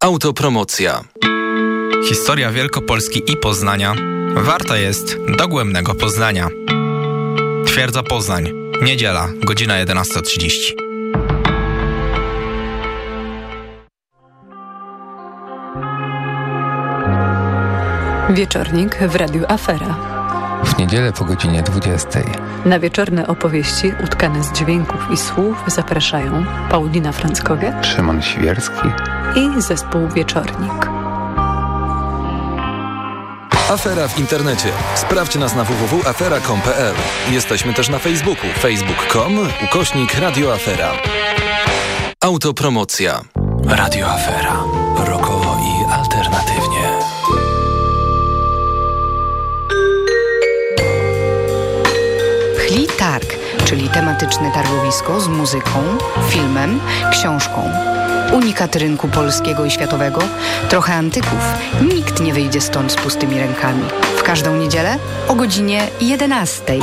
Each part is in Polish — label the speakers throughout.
Speaker 1: Autopromocja.
Speaker 2: Historia Wielkopolski i Poznania warta jest dogłębnego poznania. Twierdza Poznań. Niedziela, godzina 11.30.
Speaker 3: Wieczornik w Radiu Afera.
Speaker 4: W niedzielę po godzinie 20.
Speaker 3: Na wieczorne opowieści utkane z dźwięków i słów zapraszają Paulina Franckowiak,
Speaker 4: Szymon Świerski
Speaker 3: i zespół Wieczornik.
Speaker 1: Afera w internecie. Sprawdź nas na www.afera.com.pl. Jesteśmy też na Facebooku. facebook.com ukośnik radioafera. Autopromocja. Radio Afera. Rokowo i alternatywnie.
Speaker 5: Czyli tematyczne targowisko z muzyką, filmem, książką. Unikat rynku polskiego i światowego, trochę antyków. Nikt nie wyjdzie stąd z pustymi rękami. W każdą niedzielę o godzinie 11.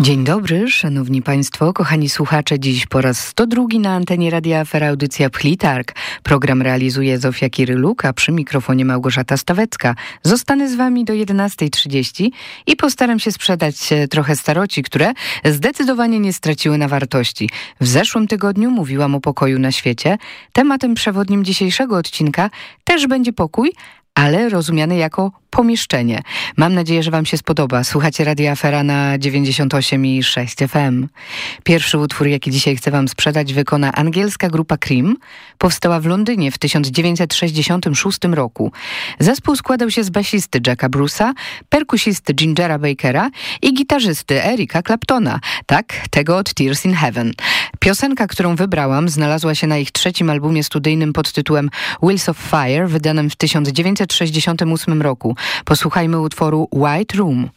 Speaker 5: Dzień dobry, szanowni państwo, kochani słuchacze. Dziś po raz 102 na antenie Radia Afera audycja Pchlitarg. Program realizuje Zofia Kiryluk, a przy mikrofonie Małgorzata Stawecka. Zostanę z wami do 11.30 i postaram się sprzedać e, trochę staroci, które zdecydowanie nie straciły na wartości. W zeszłym tygodniu mówiłam o pokoju na świecie. Tematem przewodnim dzisiejszego odcinka też będzie pokój, ale rozumiany jako pomieszczenie. Mam nadzieję, że wam się spodoba. Słuchacie Radia Afera na 98,6 FM. Pierwszy utwór, jaki dzisiaj chcę wam sprzedać, wykona angielska grupa Cream. Powstała w Londynie w 1966 roku. Zespół składał się z basisty Jacka Bruce'a, perkusisty Gingera Bakera i gitarzysty Erika Claptona. Tak, tego od Tears in Heaven. Piosenka, którą wybrałam, znalazła się na ich trzecim albumie studyjnym pod tytułem Wheels of Fire, wydanym w 1968 roku. Posłuchajmy utworu White Room.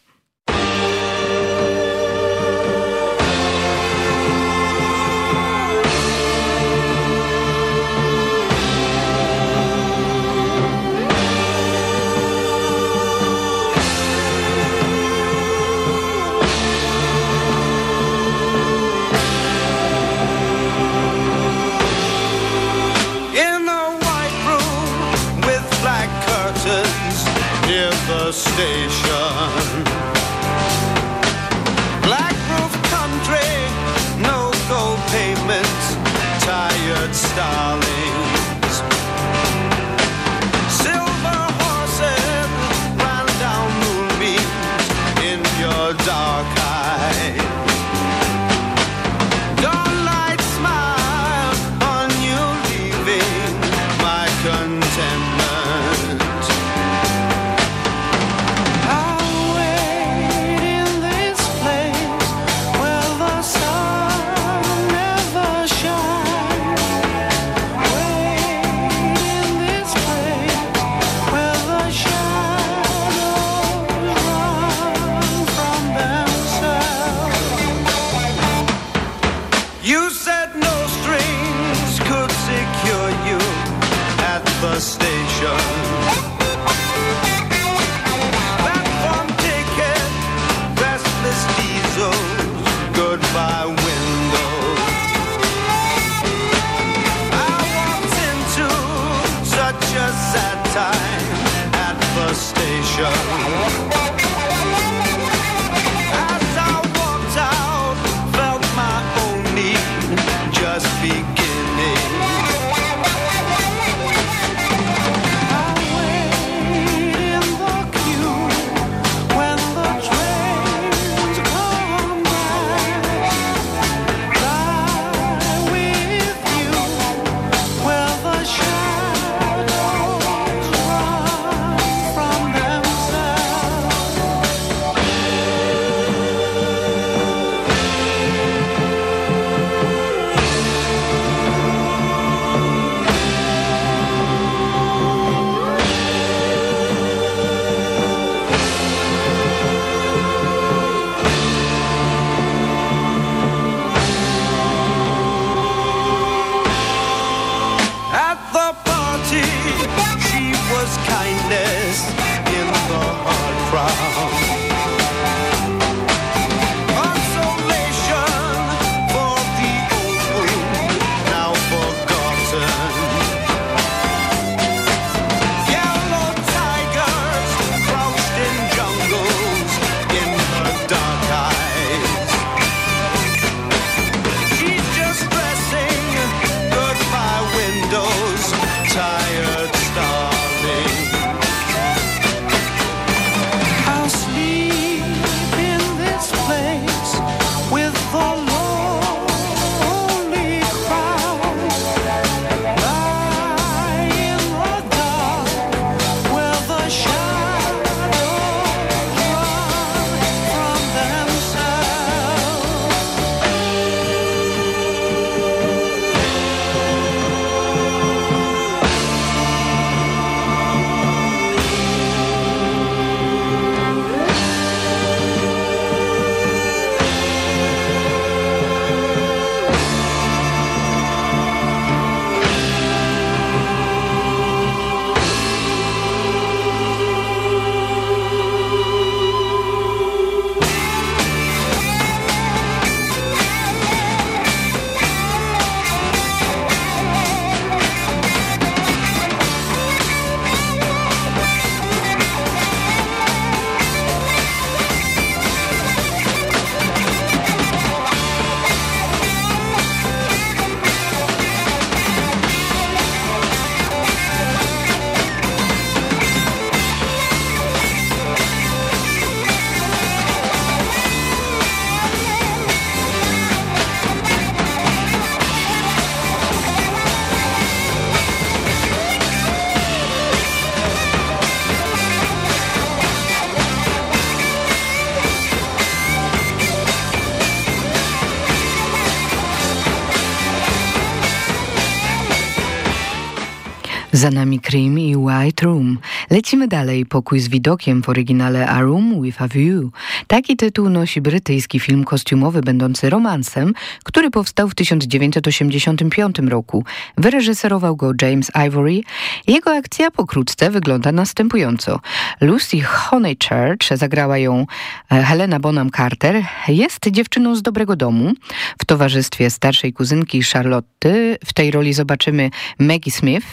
Speaker 6: White Room.
Speaker 5: Lecimy dalej. Pokój z widokiem w oryginale A Room with a View. Taki tytuł nosi brytyjski film kostiumowy będący romansem, który powstał w 1985 roku. Wyreżyserował go James Ivory. Jego akcja pokrótce wygląda następująco. Lucy Honeychurch, zagrała ją e, Helena Bonham Carter, jest dziewczyną z dobrego domu. W towarzystwie starszej kuzynki Charlotte w tej roli zobaczymy Maggie Smith,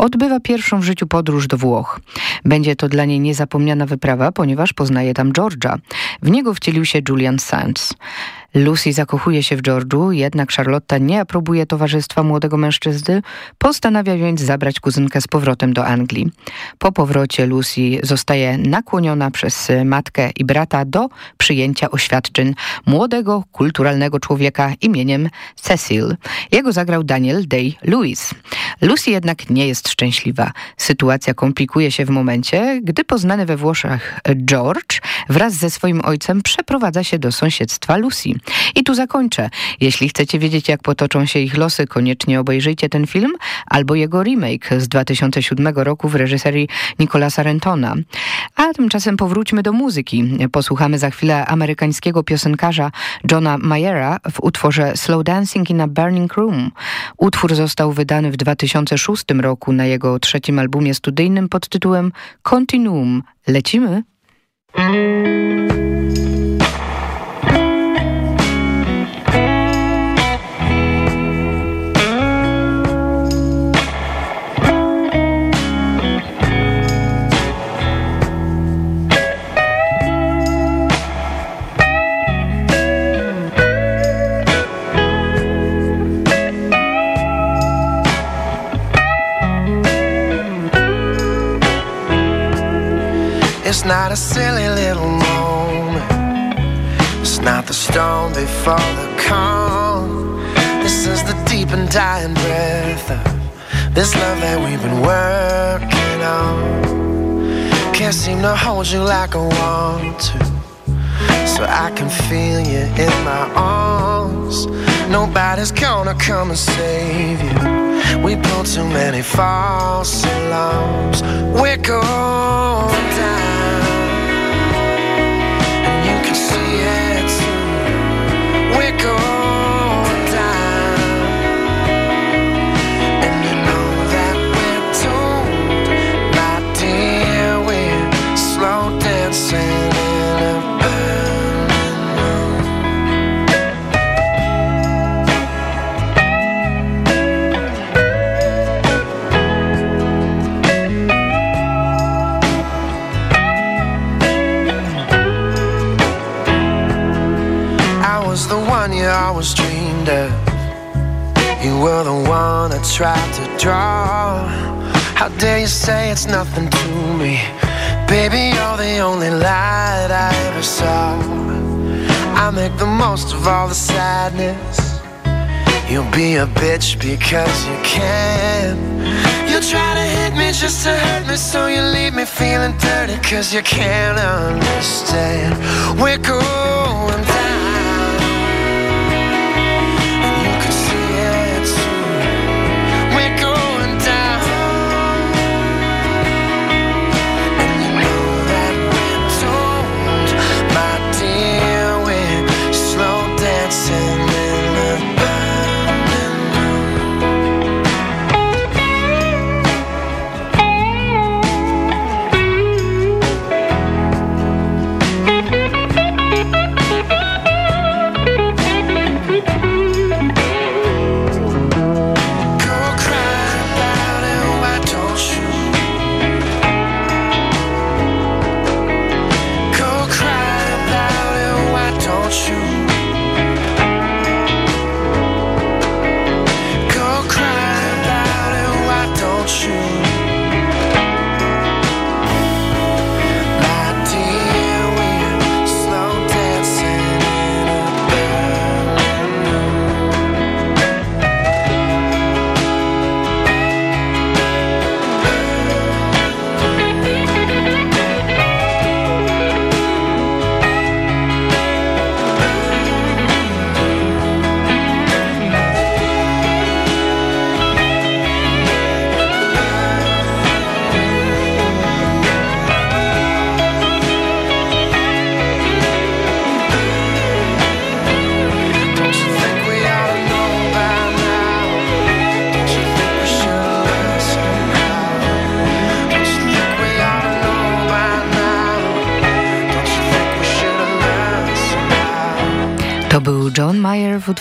Speaker 5: odbywa pierwszą w życiu podróż do Włoch. Będzie to dla niej niezapomniana wyprawa, ponieważ poznaje tam George'a. W niego wcielił się Julian Sands. Lucy zakochuje się w George'u, jednak Charlotta nie aprobuje towarzystwa młodego mężczyzny, postanawia więc zabrać kuzynkę z powrotem do Anglii. Po powrocie Lucy zostaje nakłoniona przez matkę i brata do przyjęcia oświadczeń młodego, kulturalnego człowieka imieniem Cecil. Jego zagrał Daniel Day-Lewis. Lucy jednak nie jest szczęśliwa. Sytuacja komplikuje się w momencie, gdy poznany we Włoszech George wraz ze swoim ojcem przeprowadza się do sąsiedztwa Lucy. I tu zakończę. Jeśli chcecie wiedzieć, jak potoczą się ich losy, koniecznie obejrzyjcie ten film albo jego remake z 2007 roku w reżyserii Nicolasa Rentona. A tymczasem powróćmy do muzyki. Posłuchamy za chwilę amerykańskiego piosenkarza Johna Mayera w utworze Slow Dancing in a Burning Room. Utwór został wydany w 2006 roku na jego trzecim albumie studyjnym pod tytułem Continuum. Lecimy?
Speaker 6: It's not a silly little moment. It's not the storm before the calm. This is the deep and dying breath of this love that we've been working on. Can't seem to hold you like I want to. So I can feel you in my arms. Nobody's gonna come and save you. We pulled too many false alarms. We're going down. We're going you always dreamed of. You were the one I tried to draw. How dare you say it's nothing to me? Baby, you're the only light I ever saw. I make the most of all the sadness. You'll be a bitch because you can. You try to hit me just to hurt me, so you leave me feeling dirty because you can't understand. We're going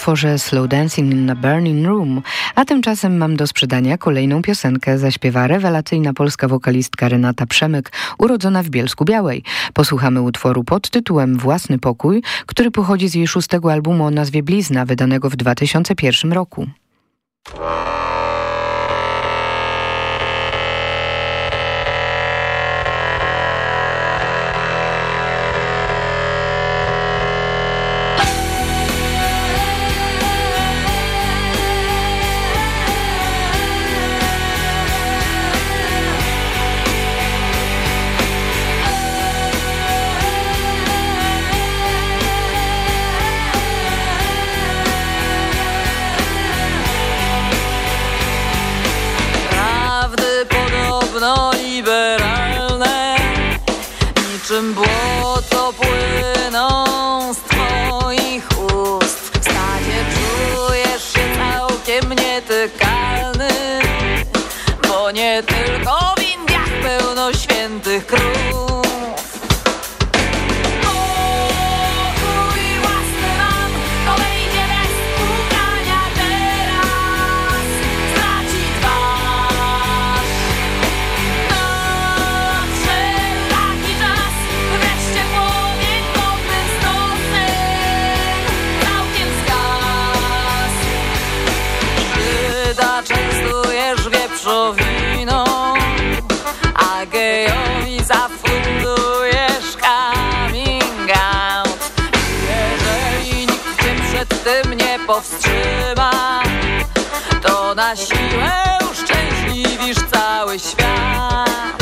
Speaker 5: utworze Slow Dancing in a Burning Room, a tymczasem mam do sprzedania kolejną piosenkę. Zaśpiewa rewelacyjna polska wokalistka Renata Przemyk, urodzona w Bielsku Białej. Posłuchamy utworu pod tytułem Własny pokój, który pochodzi z jej szóstego albumu o nazwie Blizna, wydanego w 2001 roku.
Speaker 7: Powstrzyma. To na siłę uszczęśliwisz cały świat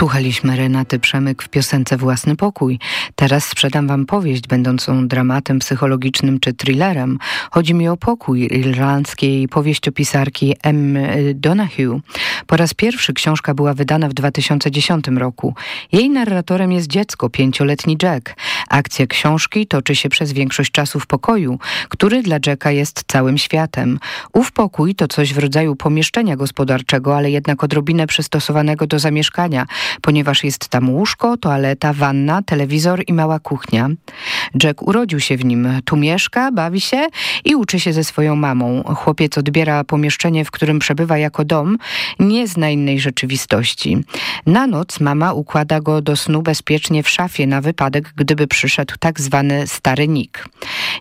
Speaker 5: Słuchaliśmy Renaty Przemyk w piosence Własny Pokój. Teraz sprzedam wam powieść będącą dramatem psychologicznym czy thrillerem. Chodzi mi o pokój irlandzkiej powieściopisarki M. Donahue. Po raz pierwszy książka była wydana w 2010 roku. Jej narratorem jest dziecko, pięcioletni Jack, Akcja książki toczy się przez większość czasu w pokoju, który dla Jacka jest całym światem. Ów pokój to coś w rodzaju pomieszczenia gospodarczego, ale jednak odrobinę przystosowanego do zamieszkania, ponieważ jest tam łóżko, toaleta, wanna, telewizor i mała kuchnia. Jack urodził się w nim, tu mieszka, bawi się i uczy się ze swoją mamą. Chłopiec odbiera pomieszczenie, w którym przebywa jako dom, nie zna innej rzeczywistości. Na noc mama układa go do snu bezpiecznie w szafie na wypadek, gdyby przyszedł tak zwany stary Nick.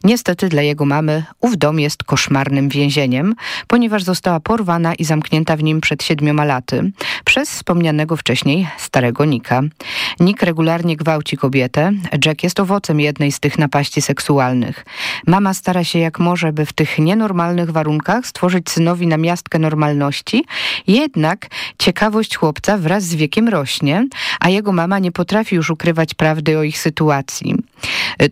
Speaker 5: Niestety dla jego mamy ów dom jest koszmarnym więzieniem, ponieważ została porwana i zamknięta w nim przed siedmioma laty przez wspomnianego wcześniej starego Nika. Nick regularnie gwałci kobietę. Jack jest owocem jednej z tych napaści seksualnych. Mama stara się jak może, by w tych nienormalnych warunkach stworzyć synowi namiastkę normalności, jednak ciekawość chłopca wraz z wiekiem rośnie, a jego mama nie potrafi już ukrywać prawdy o ich sytuacji.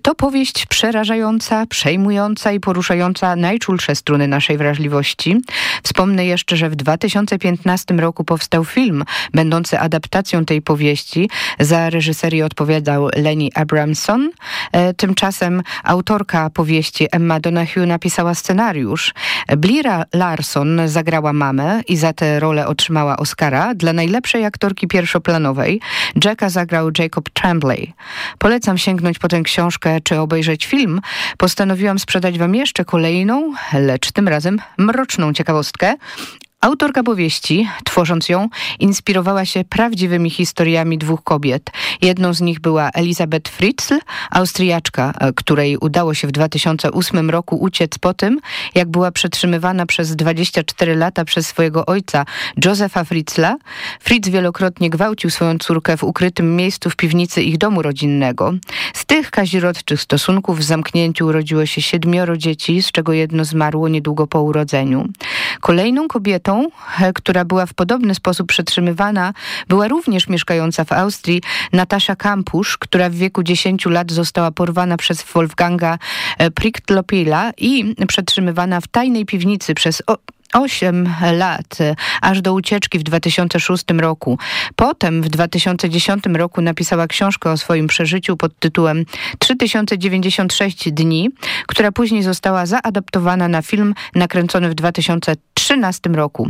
Speaker 5: To powieść przerażająca, przejmująca i poruszająca najczulsze struny naszej wrażliwości. Wspomnę jeszcze, że w 2015 roku powstał film będący adaptacją tej powieści. Za reżyserię odpowiadał Lenny Abramson. E, tymczasem autorka powieści Emma Donahue napisała scenariusz. Blira Larson zagrała mamę i za tę rolę otrzymała Oscara dla najlepszej aktorki pierwszoplanowej. Jacka zagrał Jacob Tremblay. Polecam sięgnąć po tę książkę czy obejrzeć film. Postanowiłam sprzedać wam jeszcze kolejną, lecz tym razem mroczną ciekawostkę. Autorka powieści, tworząc ją, inspirowała się prawdziwymi historiami dwóch kobiet. Jedną z nich była Elisabeth Fritzl, Austriaczka, e, której udało się w 2008 roku uciec po tym, jak była przetrzymywana przez 24 lata przez swojego ojca, Josefa Fritzla. Fritz wielokrotnie gwałcił swoją córkę w ukrytym miejscu w piwnicy ich domu rodzinnego. Z tych kazirodczych stosunków w zamknięciu urodziło się siedmioro dzieci, z czego jedno zmarło niedługo po urodzeniu. Kolejną kobietą E, która była w podobny sposób przetrzymywana, była również mieszkająca w Austrii Natasza Kampusz, która w wieku 10 lat została porwana przez Wolfganga e, Prichtlopila i przetrzymywana w tajnej piwnicy przez 8 lat, aż do ucieczki w 2006 roku. Potem w 2010 roku napisała książkę o swoim przeżyciu pod tytułem 3096 dni, która później została zaadaptowana na film nakręcony w 2013 roku.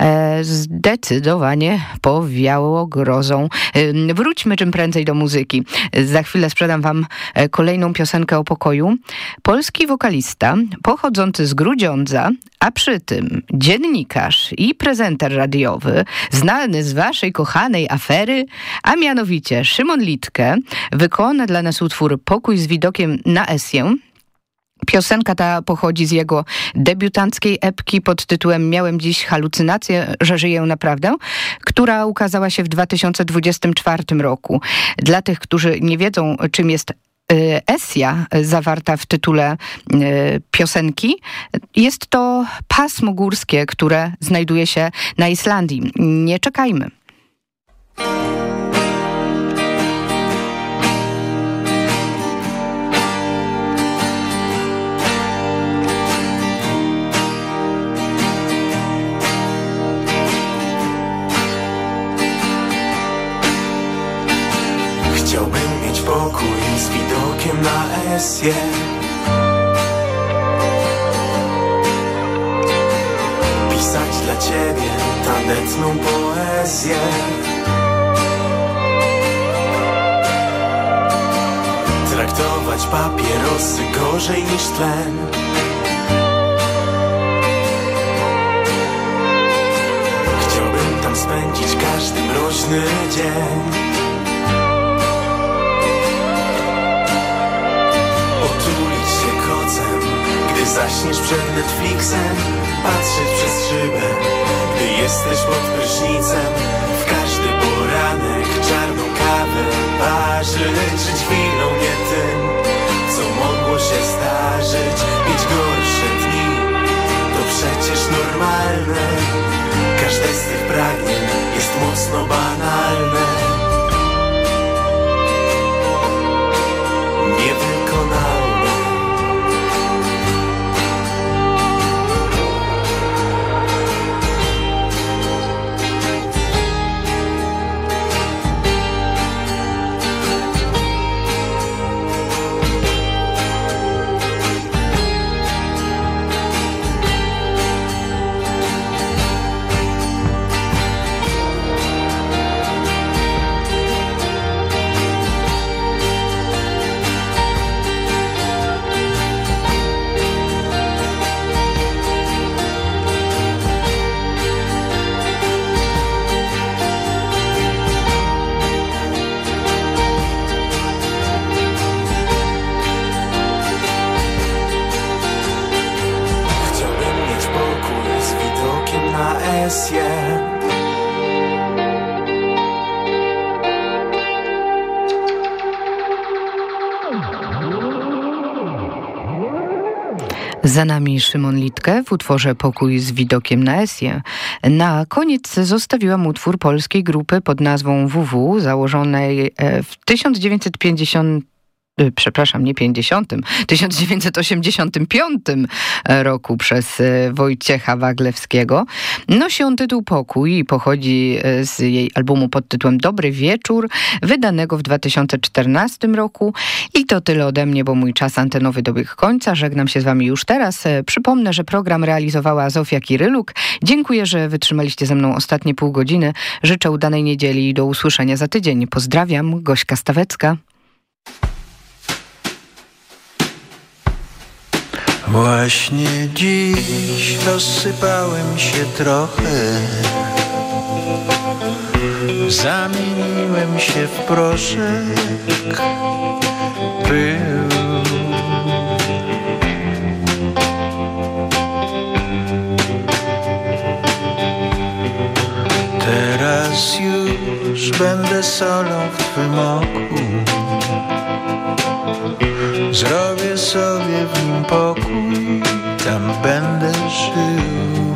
Speaker 5: E, zdecydowanie powiało grozą. E, wróćmy czym prędzej do muzyki. Za chwilę sprzedam wam e, kolejną piosenkę o pokoju. Polski wokalista pochodzący z Grudziądza, a przy tym dziennikarz i prezenter radiowy, znany z waszej kochanej afery, a mianowicie Szymon Litke, wykona dla nas utwór Pokój z widokiem na Esję, Piosenka ta pochodzi z jego debiutanckiej epki pod tytułem Miałem dziś halucynację, że żyję naprawdę, która ukazała się w 2024 roku. Dla tych, którzy nie wiedzą, czym jest Y, Esja zawarta w tytule y, piosenki. Jest to pasmo górskie, które znajduje się na Islandii. Nie czekajmy.
Speaker 8: Presję Pisać dla ciebie tandetną poezję. Traktować papierosy gorzej niż tlen. Chciałbym tam spędzić każdy mroźny dzień zaśniesz przed Netflixem Patrzeć przez szybę. Gdy jesteś pod prysznicem W każdy poranek czarną kawę Parzyć chwilą nie tym Co mogło się zdarzyć. Mieć gorsze dni To przecież normalne. Każde z tych pragnień jest mocno banalne
Speaker 5: Za nami Szymon Litke w utworze Pokój z widokiem na Esję. Na koniec zostawiłam utwór polskiej grupy pod nazwą WW, założonej e, w 1950 Y, przepraszam, nie 50, 1985 roku przez y, Wojciecha Waglewskiego. Nosi on tytuł Pokój i pochodzi y, z jej albumu pod tytułem Dobry Wieczór, wydanego w 2014 roku. I to tyle ode mnie, bo mój czas antenowy dobiegł końca. Żegnam się z wami już teraz. Przypomnę, że program realizowała Zofia Kiryluk. Dziękuję, że wytrzymaliście ze mną ostatnie pół godziny. Życzę udanej niedzieli i do usłyszenia za tydzień. Pozdrawiam, Gośka Stawecka.
Speaker 9: Właśnie dziś rozsypałem się trochę. Zamieniłem się w proszek. Pył. Teraz już będę solą w Twym oku. Zrobię sobie w nim pokój, tam będę żył.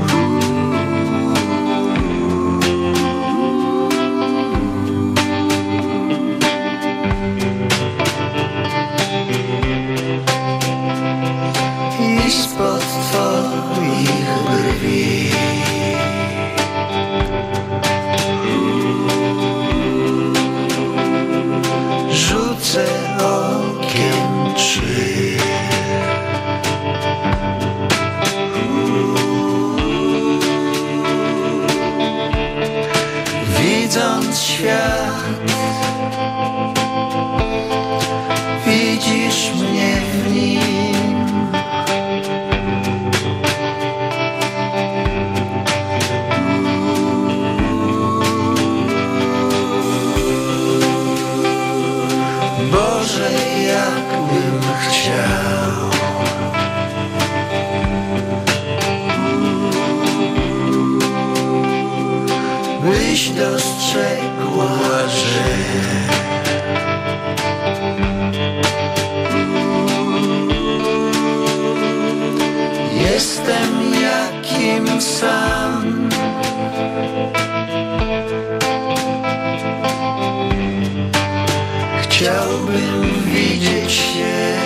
Speaker 9: Chciałbym widzieć się.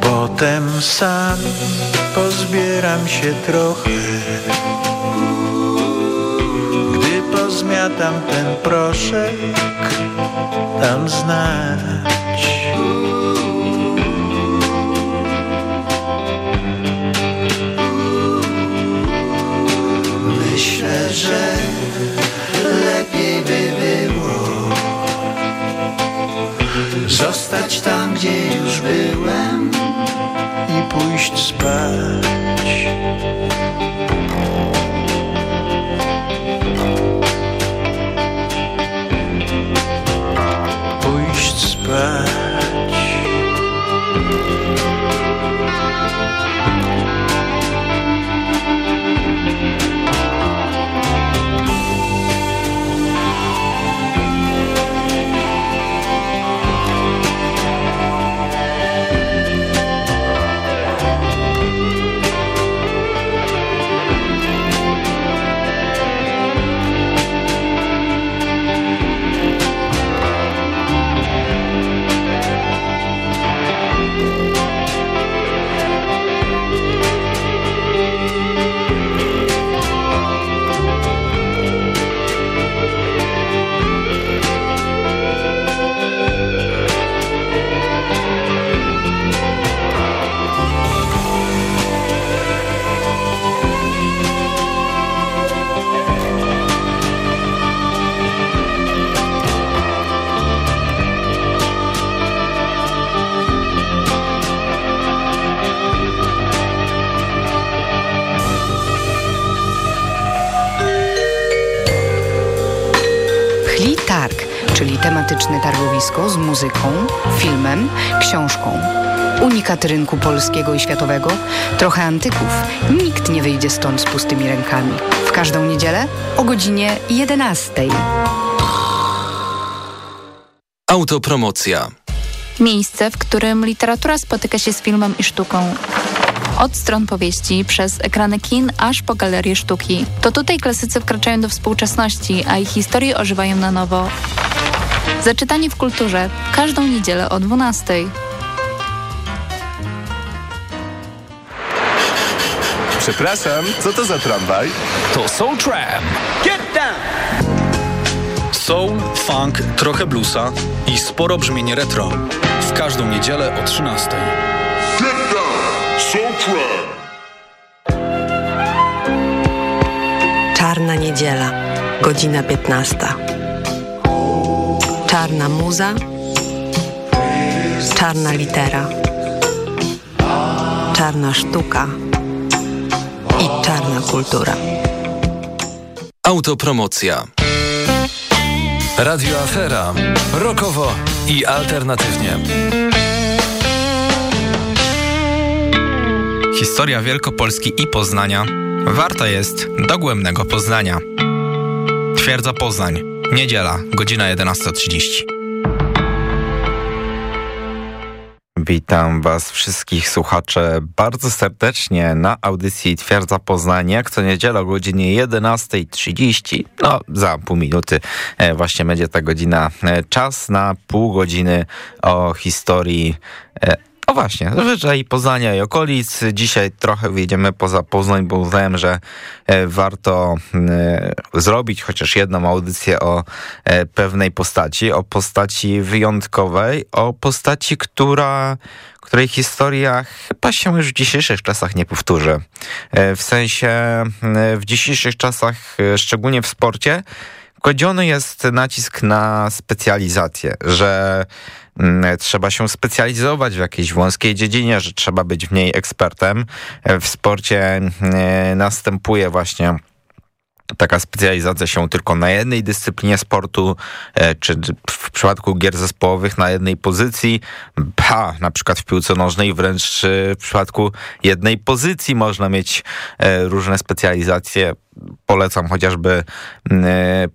Speaker 9: Potem sam pozbieram się trochę. Gdy pozmiatam ten proszek Tam znać Zostać tam, gdzie już byłem I pójść spać
Speaker 5: czyli tematyczne targowisko z muzyką, filmem, książką. Unikat rynku polskiego i światowego, trochę antyków. Nikt nie wyjdzie stąd z pustymi rękami. W każdą niedzielę o godzinie 11.
Speaker 1: Autopromocja.
Speaker 10: Miejsce, w którym literatura spotyka się z filmem i sztuką. Od stron powieści, przez ekrany kin, aż po galerie sztuki. To tutaj klasycy wkraczają do współczesności, a ich historie ożywają na nowo. Zaczytanie w kulturze każdą niedzielę o 12.
Speaker 11: Przepraszam, co to za tramwaj?
Speaker 12: To Soul Tram. Get down! Soul, funk, trochę bluesa i sporo brzmienie retro. W każdą niedzielę o 13. Get down! Soul
Speaker 13: Tram! Czarna niedziela, godzina 15. Czarna muza, czarna litera, czarna sztuka i czarna kultura.
Speaker 1: Autopromocja. Radio Afera. Rokowo i alternatywnie.
Speaker 2: Historia Wielkopolski i Poznania warta jest dogłębnego poznania. Twierdza Poznań. Niedziela, godzina 11.30.
Speaker 14: Witam Was wszystkich słuchacze bardzo serdecznie na audycji Twierdza Poznań, jak co niedziela o godzinie 11.30. No, za pół minuty e, właśnie będzie ta godzina. E, czas na pół godziny o historii e, o właśnie, wyżej Poznania i okolic. Dzisiaj trochę wyjdziemy poza Poznań, bo uznałem, że e, warto e, zrobić chociaż jedną audycję o e, pewnej postaci, o postaci wyjątkowej, o postaci, która której historia chyba się już w dzisiejszych czasach nie powtórzy. W sensie w dzisiejszych czasach, szczególnie w sporcie, kładziony jest nacisk na specjalizację, że trzeba się specjalizować w jakiejś wąskiej dziedzinie, że trzeba być w niej ekspertem. W sporcie mm, następuje właśnie taka specjalizacja się tylko na jednej dyscyplinie sportu, e, czy w przypadku gier zespołowych na jednej pozycji, ba, na przykład w piłce nożnej wręcz e, w przypadku jednej pozycji można mieć e, różne specjalizacje. Polecam chociażby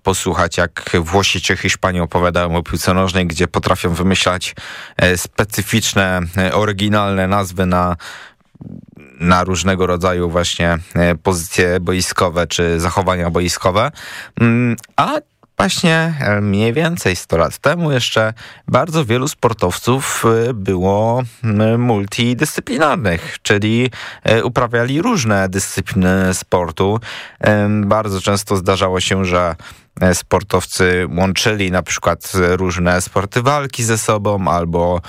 Speaker 14: posłuchać, jak Włosi czy Hiszpanii opowiadają o piłce nożnej, gdzie potrafią wymyślać specyficzne, oryginalne nazwy na na różnego rodzaju właśnie e, pozycje boiskowe czy zachowania boiskowe. Mm, a Właśnie e, mniej więcej 100 lat temu jeszcze bardzo wielu sportowców e, było multidyscyplinarnych, czyli uprawiali różne dyscypliny sportu. Bardzo często zdarzało się, że sportowcy łączyli na przykład różne sporty walki ze sobą, albo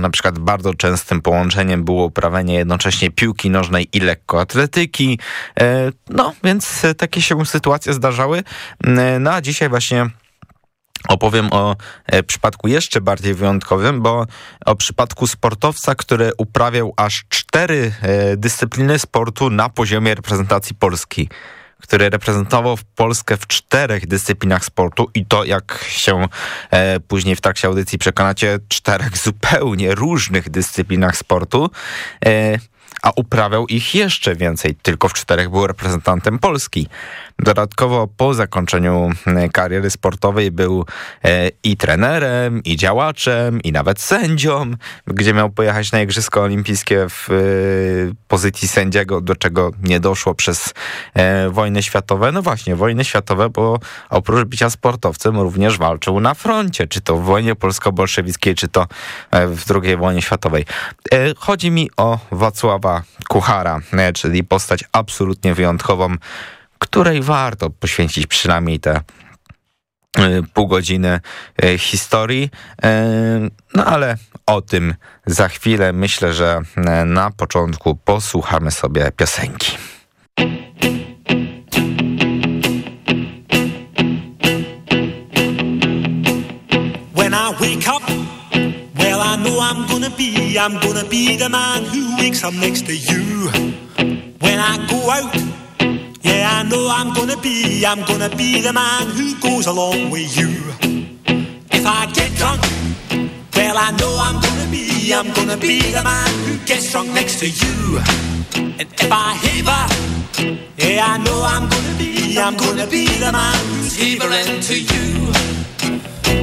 Speaker 14: na przykład bardzo częstym połączeniem było uprawianie jednocześnie piłki nożnej i lekkoatletyki. E, no, więc takie się sytuacje zdarzały. E, no a dzisiaj właśnie opowiem o przypadku jeszcze bardziej wyjątkowym, bo o przypadku sportowca, który uprawiał aż cztery dyscypliny sportu na poziomie reprezentacji Polski który reprezentował Polskę w czterech dyscyplinach sportu i to, jak się e, później w trakcie audycji przekonacie, czterech zupełnie różnych dyscyplinach sportu. E, a uprawiał ich jeszcze więcej. Tylko w czterech był reprezentantem Polski. Dodatkowo po zakończeniu e, kariery sportowej był e, i trenerem, i działaczem, i nawet sędzią, gdzie miał pojechać na Igrzyska Olimpijskie w e, pozycji sędziego, do czego nie doszło przez wojny światowe. No właśnie, wojny światowe, bo oprócz bycia sportowcem również walczył na froncie, czy to w wojnie polsko-bolszewickiej, czy to w II wojnie światowej. Chodzi mi o Wacława Kuchara, czyli postać absolutnie wyjątkową, której warto poświęcić przynajmniej te e, pół godziny e, historii. E, no ale o tym za chwilę. Myślę, że na początku posłuchamy sobie piosenki. When I wake up, well I know I'm gonna be, I'm gonna be the man who wakes up next to you. When I go out, Yeah, I know I'm gonna be, I'm gonna be the man who goes along with you. If I get drunk, well, I know I'm gonna be, I'm gonna be the man who gets drunk next to you. And if I haver, yeah, I know I'm gonna be, I'm gonna be the man who's havering to you.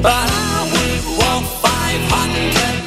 Speaker 14: But I will walk 500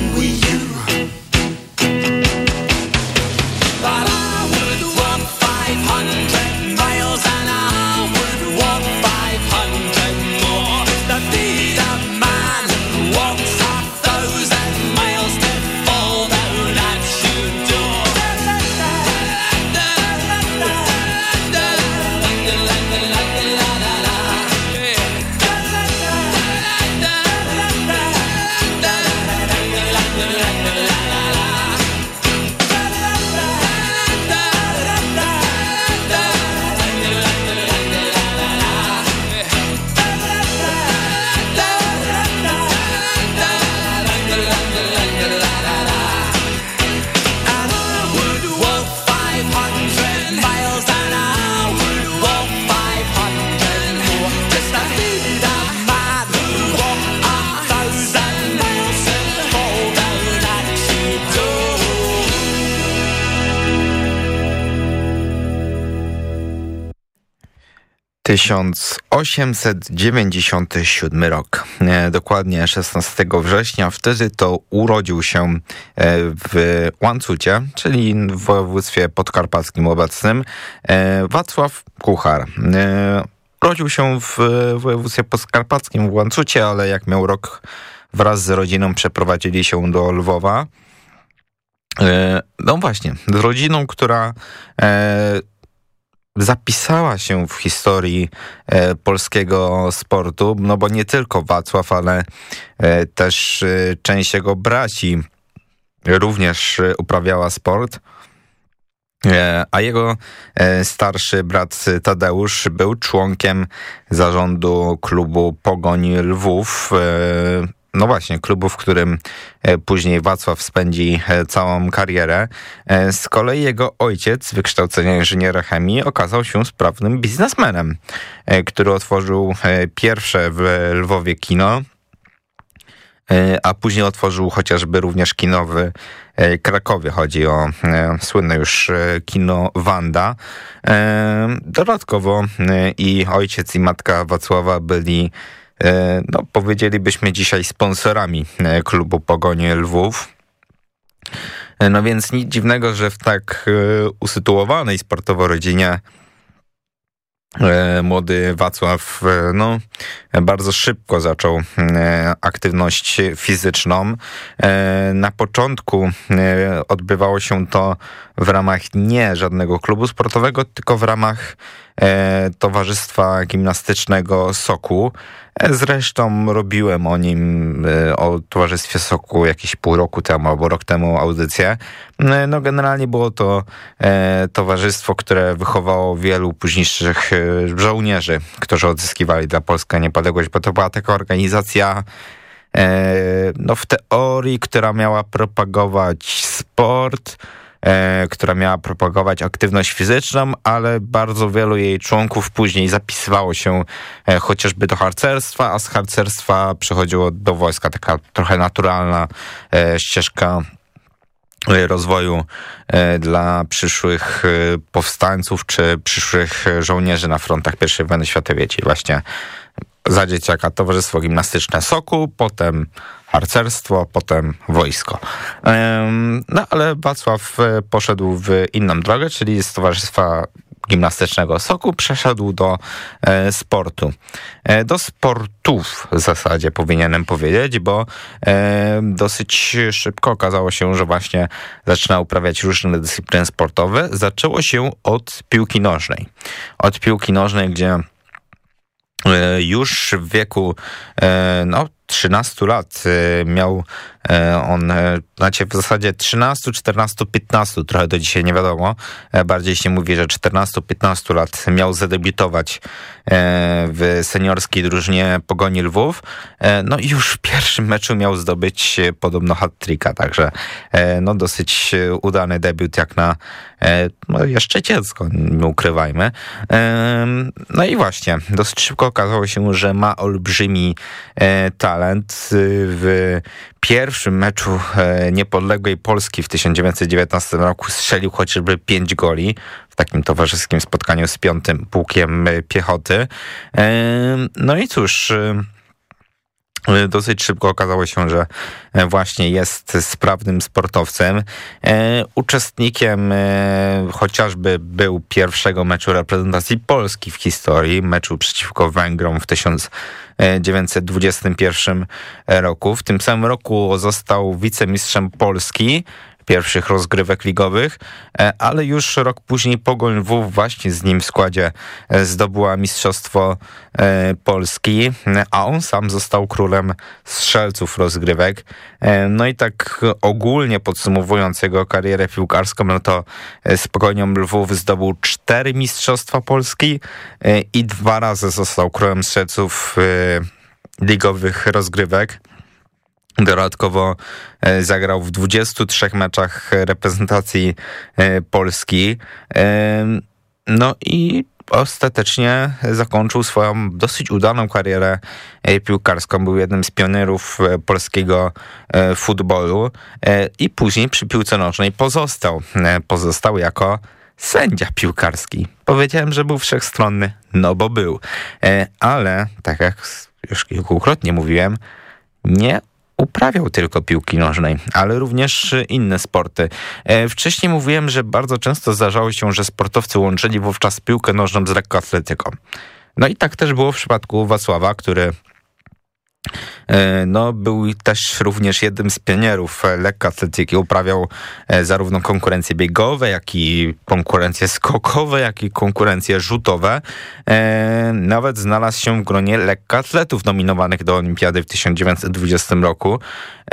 Speaker 14: 1897 rok. E, dokładnie 16 września. Wtedy to urodził się e, w Łańcucie, czyli w województwie podkarpackim obecnym, e, Wacław Kuchar. Rodził się w województwie podkarpackim w Łańcucie, ale jak miał rok wraz z rodziną przeprowadzili się do Lwowa. No właśnie, z rodziną, która zapisała się w historii e, polskiego sportu, no bo nie tylko Wacław, ale e, też e, część jego braci również uprawiała sport. A jego starszy brat Tadeusz był członkiem zarządu klubu Pogoń Lwów no właśnie, klubu, w którym e, później Wacław spędzi e, całą karierę. E, z kolei jego ojciec, wykształcenia inżyniera chemii, okazał się sprawnym biznesmenem, który otworzył pierwsze w Lwowie kino, a później otworzył chociażby również kino w Krakowie. Chodzi o słynne już kino Wanda. Dodatkowo i ojciec i matka Wacława byli no, powiedzielibyśmy dzisiaj sponsorami e, klubu Pogonie Lwów. E, no więc nic dziwnego, że w tak usytuowanej sportowo rodzinie młody Wacław no, bardzo szybko zaczął aktywność fizyczną. Na początku odbywało się to w ramach nie żadnego klubu sportowego, tylko w ramach Towarzystwa Gimnastycznego Soku. Zresztą robiłem o nim, e, o Towarzystwie Soku jakieś pół roku temu albo rok temu audycję. E, no generalnie było to e, towarzystwo, które wychowało wielu późniejszych żołnierzy, którzy odzyskiwali dla Polski niepodległość, bo to była taka organizacja no w teorii, która miała propagować sport, która miała propagować aktywność fizyczną, ale bardzo wielu jej członków później zapisywało się e, chociażby do harcerstwa, a z harcerstwa przechodziło do wojska. Taka trochę naturalna e, ścieżka e, rozwoju e, dla przyszłych e, powstańców czy przyszłych żołnierzy na frontach I wojny światowej, czyli właśnie za dzieciaka towarzystwo gimnastyczne Soku, potem harcerstwo, potem wojsko. No ale Wacław e, poszedł w inną drogę, czyli z Towarzystwa Gimnastycznego Soku przeszedł do e, sportu. E, do sportów w zasadzie powinienem powiedzieć, bo dosyć szybko okazało się, że właśnie zaczyna uprawiać różne dyscypliny sportowe. Zaczęło się od piłki nożnej. Od piłki nożnej, gdzie już w wieku no, 13 lat y, miał e, on, e, znaczy w zasadzie 13, 14, 15, trochę do dzisiaj nie wiadomo. E, bardziej się mówi, że 14-15 lat miał zadebiutować w seniorskiej drużynie Pogoni Lwów. No i już w pierwszym meczu miał zdobyć podobno hat-tricka, także no dosyć udany debiut jak na no jeszcze dziecko, nie ukrywajmy. No i właśnie, dosyć szybko okazało się, że ma olbrzymi talent talent w pierwszym meczu e, niepodległej Polski w 1919 roku strzelił chociażby pięć goli w takim towarzyskim spotkaniu z piątym pułkiem piechoty. E, no i cóż... E, dosyć szybko okazało się, że właśnie jest sprawnym sportowcem. Uczestnikiem chociażby był pierwszego meczu reprezentacji Polski w historii, meczu przeciwko Węgrom w 1900 1921 roku. W tym samym roku został wicemistrzem Polski pierwszych rozgrywek ligowych, e, ale już rok później Pogoń Lwów właśnie z nim w składzie e, zdobyła Mistrzostwo e, Polski, a on sam został królem strzelców rozgrywek. No i tak ogólnie podsumowując jego karierę piłkarską, no to z Pogonią Lwów zdobył cztery Mistrzostwa Polski i dwa razy został królem strzelców ligowych rozgrywek. Dodatkowo e, zagrał w 23 meczach reprezentacji e, Polski. E, no i ostatecznie zakończył swoją dosyć udaną karierę piłkarską. Był jednym z pionierów polskiego futbolu i później przy piłce nożnej pozostał. Pozostał jako sędzia piłkarski. Powiedziałem, że był wszechstronny, no bo był. Ale, tak jak już kilkukrotnie mówiłem, nie uprawiał tylko piłki nożnej, ale również inne sporty. E, wcześniej mówiłem, że bardzo często zdarzało się, że sportowcy łączyli wówczas piłkę nożną z lekkoatletyką. No i tak też było w przypadku Wacława, który no, był też również jednym z pionierów lekkoatletyki. Uprawiał e, zarówno konkurencje biegowe, jak i konkurencje skokowe, jak i konkurencje rzutowe. E, nawet znalazł się w gronie lekkoatletów nominowanych do Olimpiady w 1920 roku.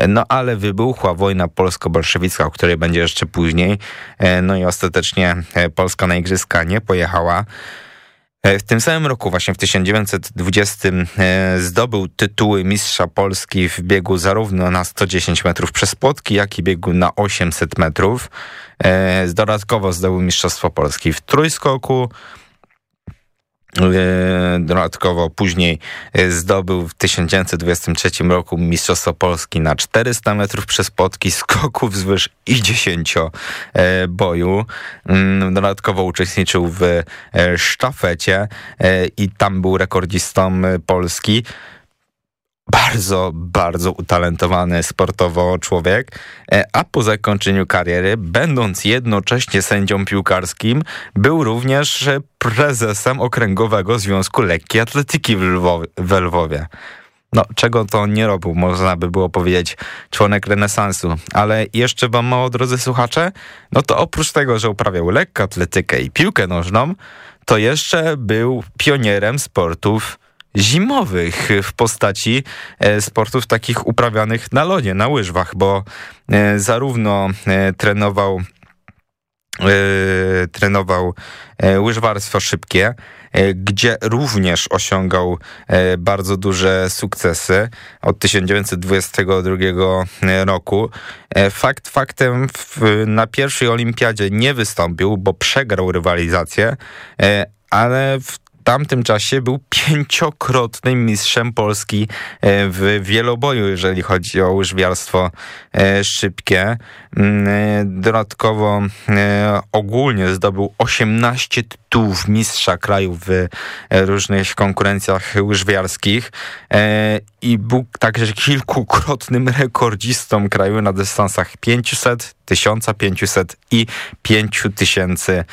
Speaker 14: No ale wybuchła wojna polsko-bolszewicka, o której będzie jeszcze później. No i ostatecznie Polska na igrzyska nie pojechała. E, w tym samym roku, właśnie w 1920, e, zdobył tytuły mistrza Polski w biegu zarówno na 110 metrów przez płotki, jak i biegu na 800 metrów. E, dodatkowo zdobył mistrzostwo Polski w trójskoku, dodatkowo później e, zdobył w 1923 roku Mistrzostwo Polski na 400 metrów przez potki, skoków zwyż i 10 e, boju. Mm, dodatkowo uczestniczył w sztafecie i tam był rekordzistą Polski bardzo, bardzo utalentowany sportowo człowiek, e, a po zakończeniu kariery, będąc jednocześnie sędzią piłkarskim, był również prezesem Okręgowego Związku Lekkiej Atletyki w Lwowie. No, czego to nie robił, można by było powiedzieć, członek renesansu. Ale jeszcze wam mało, drodzy słuchacze, no to oprócz tego, że uprawiał lekkoatletykę i piłkę nożną, to jeszcze był pionierem sportów zimowych w postaci e, sportów takich uprawianych na lodzie, na łyżwach, bo e, zarówno e, trenował trenował łyżwarstwo szybkie, gdzie również osiągał bardzo duże sukcesy od 1922 roku. Fakt faktem w, na pierwszej olimpiadzie nie wystąpił, bo przegrał rywalizację, ale w tamtym czasie był pięciokrotnym mistrzem Polski e, w wieloboju, jeżeli chodzi o łyżwiarstwo e, szybkie. Mm, e, dodatkowo ogólnie zdobył 18 tytułów mistrza kraju w różnych konkurencjach łyżwiarskich i był także kilkukrotnym rekordzistą kraju na dystansach 500, 1500 i 5000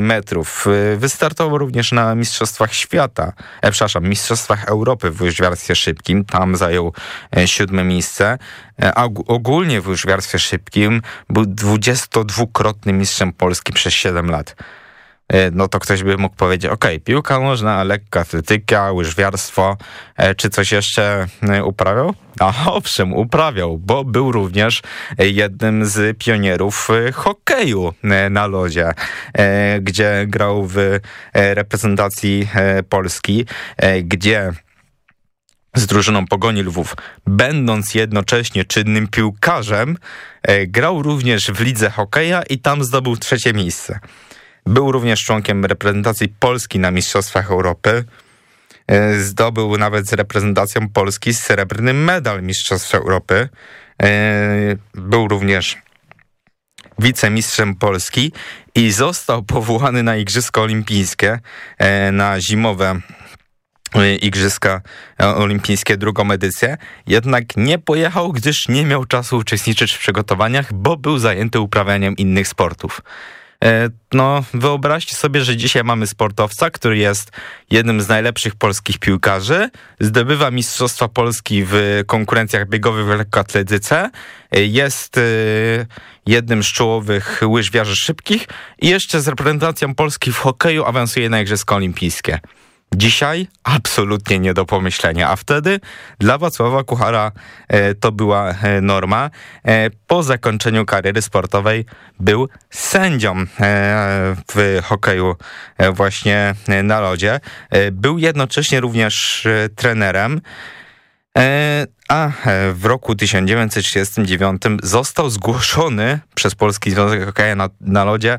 Speaker 14: metrów. Wystartował również na Mistrzostwach Świata, e, przepraszam, Mistrzostwach Europy w łyżwiarstwie szybkim. Tam zajął e, siódme miejsce. E, a ogólnie w łyżwiarstwie szybkim był 22-krotnym mistrzem Polski przez 7 lat. E, no to ktoś by mógł powiedzieć, ok, piłka nożna, lekka atletyka, łyżwiarstwo, e, czy coś jeszcze e, uprawiał? A owszem, uprawiał, bo był również jednym z pionierów hokeju na lodzie, gdzie grał w reprezentacji Polski, gdzie z drużyną Pogoni Lwów, będąc jednocześnie czynnym piłkarzem, grał również w lidze hokeja i tam zdobył trzecie miejsce. Był również członkiem reprezentacji Polski na Mistrzostwach Europy. E, zdobył nawet z reprezentacją Polski srebrny medal Mistrzostw Europy. E, był również wicemistrzem Polski i został powołany na Igrzyska Olimpijskie, e, na zimowe Igrzyska Olimpijskie drugą edycję, jednak nie pojechał, gdyż nie miał czasu uczestniczyć w przygotowaniach, bo był zajęty uprawianiem innych sportów. E, no, wyobraźcie sobie, że dzisiaj mamy sportowca, który jest jednym z najlepszych polskich piłkarzy, zdobywa Mistrzostwa Polski w konkurencjach biegowych w lekkoatletyce, e, jest e, jednym z czołowych łyżwiarzy szybkich i jeszcze z reprezentacją Polski w hokeju awansuje na Igrzyska Olimpijskie. Dzisiaj absolutnie nie do pomyślenia, a wtedy dla Wacława Kuchara e, to była e, norma. E, po zakończeniu kariery sportowej był sędzią e, w hokeju e, właśnie e, na lodzie. był jednocześnie również trenerem. A w roku 1939 został zgłoszony przez Polski Związek Hokeja na, na lodzie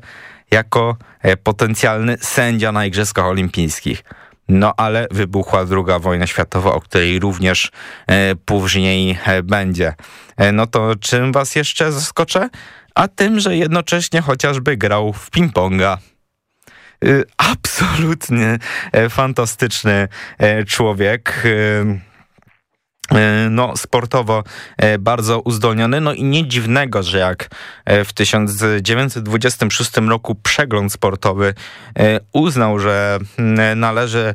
Speaker 14: jako potencjalny sędzia na Igrzyskach Olimpijskich. No ale wybuchła druga wojna światowa, o której również e, później e, będzie. E, no to czym was jeszcze zaskoczę? A tym, że jednocześnie chociażby grał w ping-ponga. Absolutnie fantastyczny człowiek. E, no, sportowo e, bardzo uzdolniony. No i nie dziwnego, że jak e, w 1926 roku przegląd sportowy uznał, że należy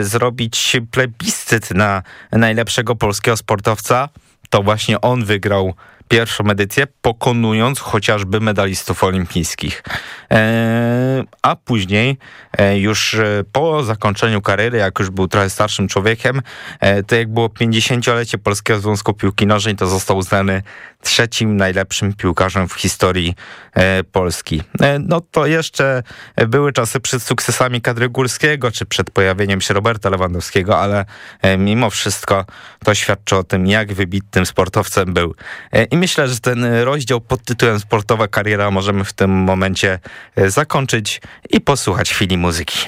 Speaker 14: zrobić plebiscyt na najlepszego polskiego sportowca, to właśnie on wygrał pierwszą edycję, pokonując chociażby medalistów olimpijskich. E, a później, e, już e, po zakończeniu kariery, jak już był trochę starszym człowiekiem, to jak było 50-lecie Polskiego Związku Piłki Nożnej, to został uznany trzecim najlepszym piłkarzem w historii Polski. No to jeszcze były czasy przed sukcesami kadry Górskiego, czy przed pojawieniem się Roberta Lewandowskiego, ale mimo wszystko to świadczy o tym, jak wybitnym sportowcem był. I myślę, że ten rozdział pod tytułem Sportowa kariera możemy w tym momencie e, zakończyć i posłuchać chwili muzyki.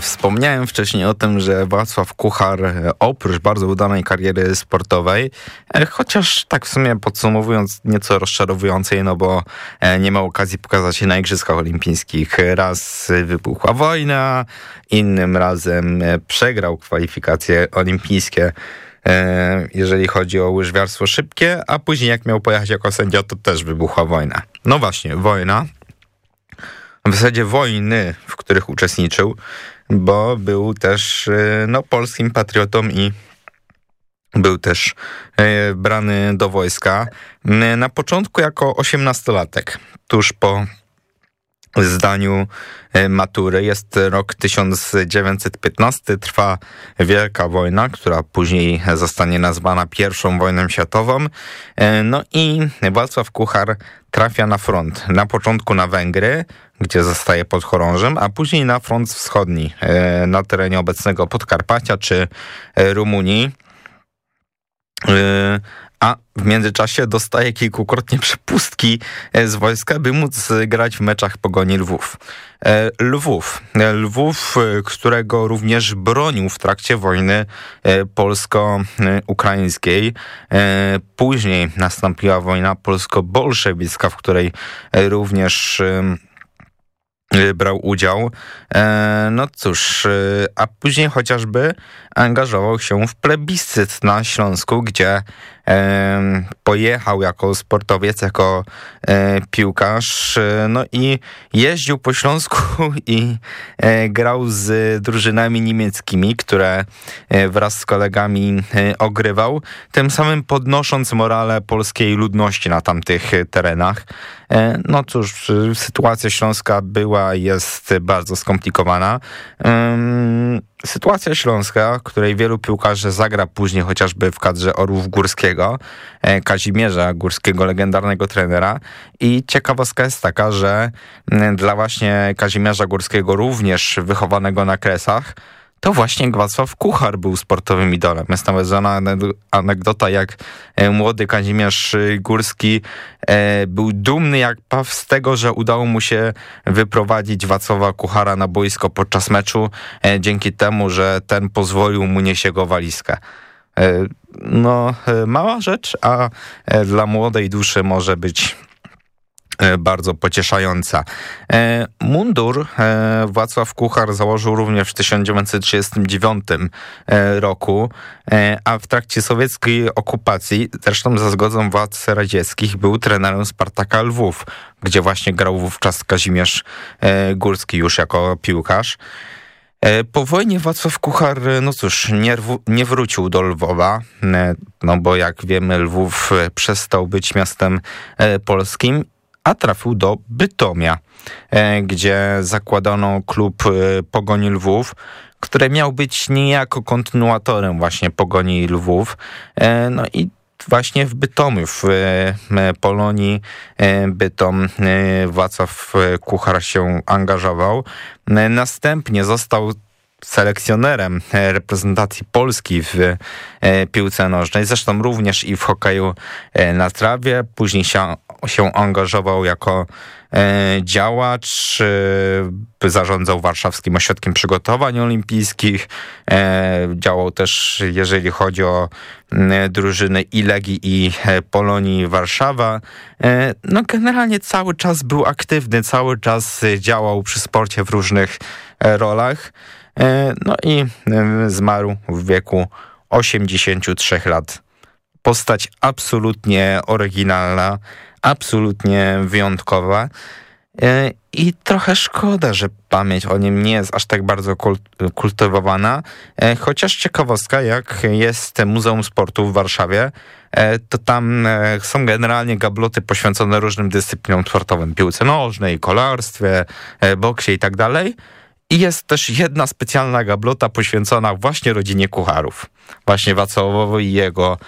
Speaker 14: Wspomniałem wcześniej o tym, że Wacław Kuchar e, oprócz bardzo udanej kariery sportowej, e, chociaż tak w sumie podsumowując nieco rozczarowującej, no bo e, nie ma okazji pokazać się na Igrzyskach Olimpijskich. Raz wybuchła wojna, innym razem przegrał kwalifikacje olimpijskie jeżeli chodzi o łyżwiarstwo szybkie, a później jak miał pojechać jako sędzia, to też wybuchła wojna. No właśnie, wojna. W zasadzie wojny, w których uczestniczył, bo był też e, no, polskim patriotą i był też e, brany do wojska. Na początku jako osiemnastolatek, tuż po zdaniu e, matury. Jest rok 1915, trwa Wielka Wojna, która później zostanie nazwana pierwszą wojną światową. No i Wacław Kuchar trafia na front. Na początku na Węgry, gdzie zostaje pod chorążem, a później na front wschodni, e, na terenie obecnego Podkarpacia czy e, Rumunii. E, a w międzyczasie dostaje kilkukrotnie przepustki z wojska, by móc grać w meczach Pogoni Lwów. Lwów, Lwów, którego również bronił w trakcie wojny polsko-ukraińskiej. Później nastąpiła wojna polsko-bolszewicka, w której również brał udział. E, no cóż, a później chociażby angażował się w plebiscyt na Śląsku, gdzie pojechał jako sportowiec, jako e, piłkarz, e, no i jeździł po Śląsku i grał z drużynami niemieckimi, które wraz z kolegami ogrywał, tym samym podnosząc morale polskiej ludności na tamtych terenach. No cóż, sytuacja śląska była i jest bardzo skomplikowana. Sytuacja śląska, której wielu piłkarzy zagra później chociażby w kadrze Orłów Górskiego, e, Kazimierza Górskiego, legendarnego trenera. I ciekawostka jest taka, że dla właśnie Kazimierza Górskiego, również wychowanego na Kresach, to właśnie Wacław Kuchar był sportowym idolem. Jest nawet znana anegdota, jak e, młody Kazimierz Górski e, był dumny jak paw z tego, że udało mu się wyprowadzić Wacława Kuchara na boisko podczas meczu, e, dzięki temu, że ten pozwolił mu nieść jego walizkę. No, mała rzecz, a dla młodej duszy może być bardzo pocieszająca. E, mundur e, Wacław Kuchar założył również w 1939 roku, a w trakcie sowieckiej okupacji, zresztą za zgodą władz radzieckich, był trenerem Spartaka Lwów, gdzie właśnie grał wówczas Kazimierz Górski już jako piłkarz. Po wojnie Wacław Kuchar, no cóż, nie, nie, wrócił do Lwowa, no bo jak wiemy Lwów przestał być miastem polskim a trafił do Bytomia, e, gdzie zakładano klub e, Pogoni Lwów, który miał być niejako kontynuatorem właśnie Pogoni Lwów. E, no i właśnie w Bytomiu, w Polonii Bytom Wacław Kuchar się angażował. Następnie został selekcjonerem reprezentacji Polski w piłce nożnej, zresztą również i w hokeju na trawie. Później się, się angażował jako E, działacz, e, zarządzał Warszawskim Ośrodkiem Przygotowań Olimpijskich, e, działał też, jeżeli chodzi o drużyny i Legii i Polonii Warszawa. No generalnie cały czas był aktywny, cały czas działał przy sporcie w różnych rolach. No i zmarł w wieku 83 lat. Postać absolutnie oryginalna, absolutnie wyjątkowa. E, I trochę szkoda, że pamięć o nim nie jest aż tak bardzo kultywowana. E, chociaż ciekawostka, jak jest Muzeum Sportu w Warszawie, e, to tam są generalnie gabloty poświęcone różnym dyscyplinom sportowym. Piłce nożnej, kolarstwie, boksie i tak dalej. I jest też jedna specjalna gablota poświęcona właśnie rodzinie kucharów. Właśnie Wacławowi i jego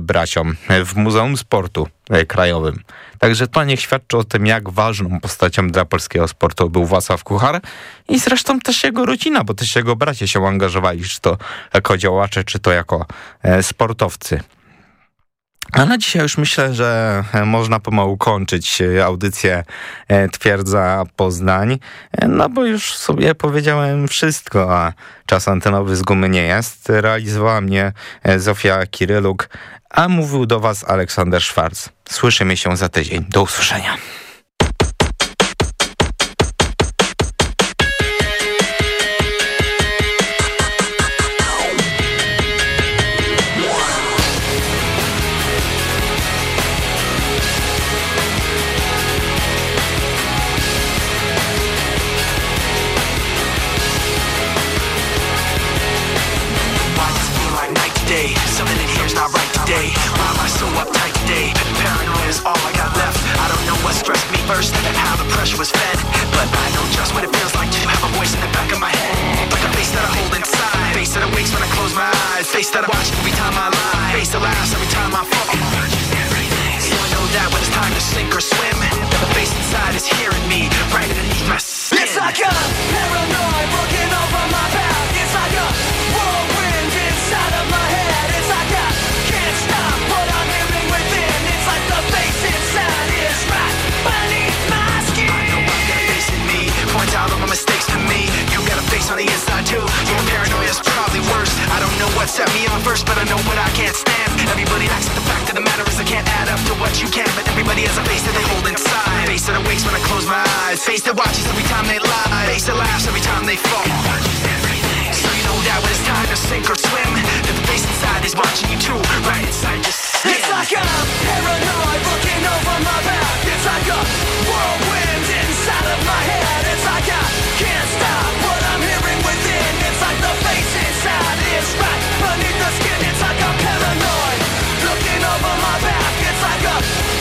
Speaker 14: braciom w Muzeum Sportu Krajowym. Także to niech świadczy o tym, jak ważną postacią dla polskiego sportu był Wacław Kuchar i zresztą też jego rodzina, bo też jego bracia się angażowali, czy to jako działacze, czy to jako e, sportowcy. A na dzisiaj już myślę, że e, można pomału kończyć e, audycję Twierdza Poznań, no bo już sobie powiedziałem wszystko, a czas antenowy z gumy nie jest. Realizowała mnie Zofia Kiryluk, a mówił do Was Aleksander Schwarz. Słyszymy się za tydzień. Do usłyszenia.
Speaker 15: face that I watch every time I lie. Face the laughs every time I. what set me on first, but I know what I can't stand. Everybody acts, but the fact of the matter is I can't add up to what you can. But everybody has a face that they hold inside. A Face that awakes when I close my eyes. A Face that watches every time they lie. A Face that laughs every time they fall. So you know that when it's time to sink or swim, that the face inside is watching you too, right inside your skin. It's like I'm paranoid, looking over my back. It's like a whirlwind inside of my head. It's like I can't stop, but I'm here. Beneath the skin, it's like I'm Looking over my back, it's like a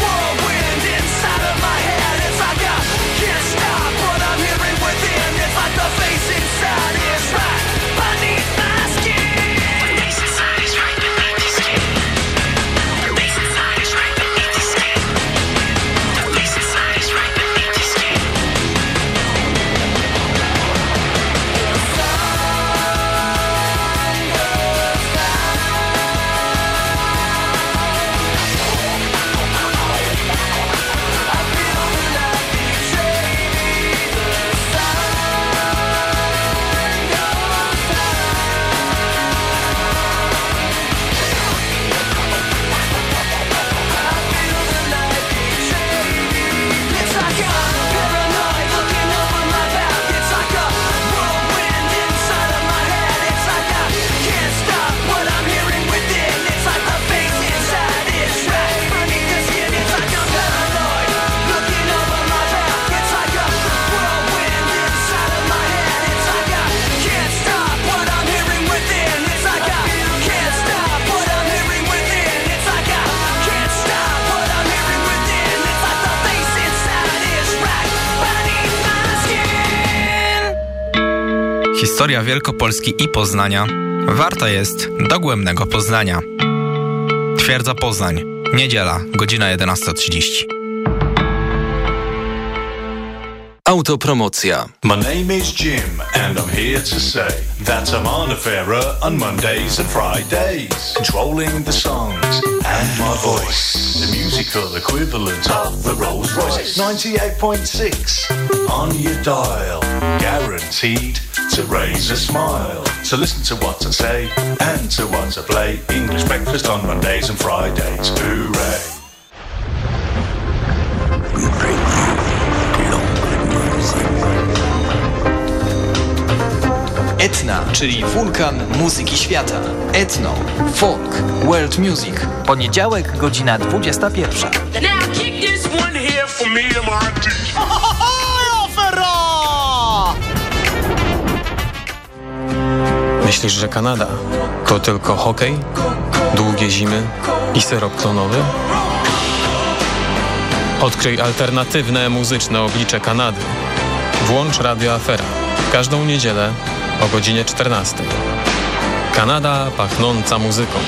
Speaker 2: Historia Wielkopolski i Poznania warta jest dogłębnego poznania. Twierdza Poznań, niedziela, godzina 11.30.
Speaker 1: Autopromocja.
Speaker 16: My name is Jim and I'm here to say that I'm on a fairer on Mondays and Fridays. Controlling the songs and my voice. The musical equivalent of the Rolls Royce. 98.6 on your dial. Guaranteed to raise a smile. So listen to what I say and to what I play. English breakfast on Mondays and Fridays. Hooray!
Speaker 17: Etna, czyli wulkan muzyki świata. Etno, folk, world music. Poniedziałek, godzina 21.
Speaker 18: Now kick this one here for me and my
Speaker 19: Myślisz, że Kanada to tylko hokej, długie zimy i syrop klonowy? Odkryj alternatywne muzyczne oblicze Kanady. Włącz Radio Afera. Każdą niedzielę o godzinie 14. Kanada pachnąca muzyką.